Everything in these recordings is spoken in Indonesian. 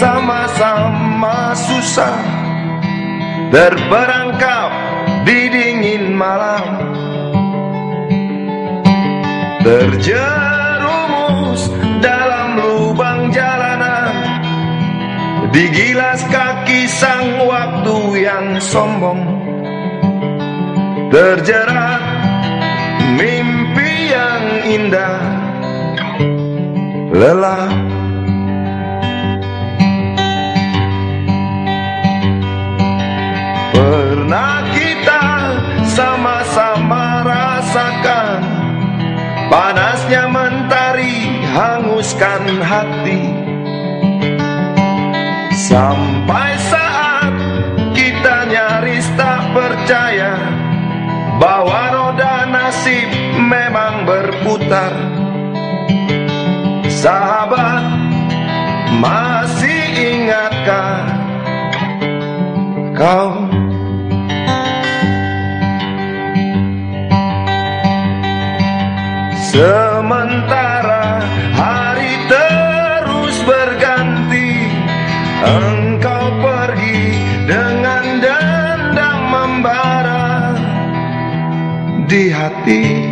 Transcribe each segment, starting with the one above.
sama-sama susah. Terperangkap di dingin malam. Terjerumus dalam lubang jalanan. Digilas kaki sang waktu yang sombong. Terjerat mimpi yang indah. Lelah sama-sama rasakan Panasnya mentari hanguskan hati. Sampai saat kita nyaris tak percaya Bahwa roda nasib memang berputar. Sahabat masih ingatkah kau Sementara hari terus berganti Engkau pergi dengan dendam membara di hati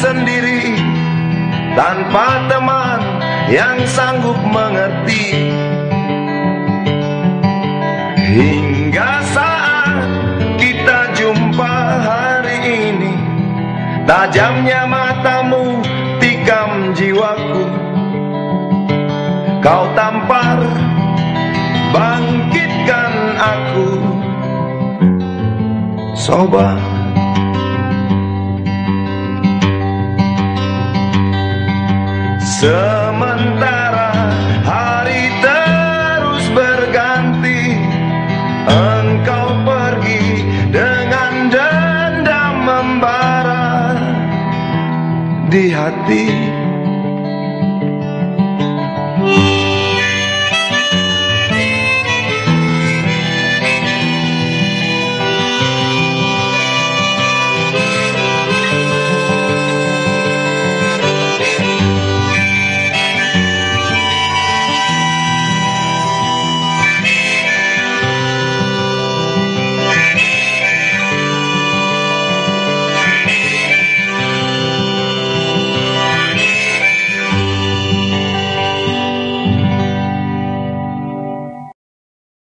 sendiri Tanpa teman yang sanggup mengerti. Hingga saat kita jumpa hari ini Tajamnya matamu tikam jiwaku. Kau tampar bangkitkan aku. Sobat Sementara hari terus berganti Engkau pergi dengan dendam membara. Di hati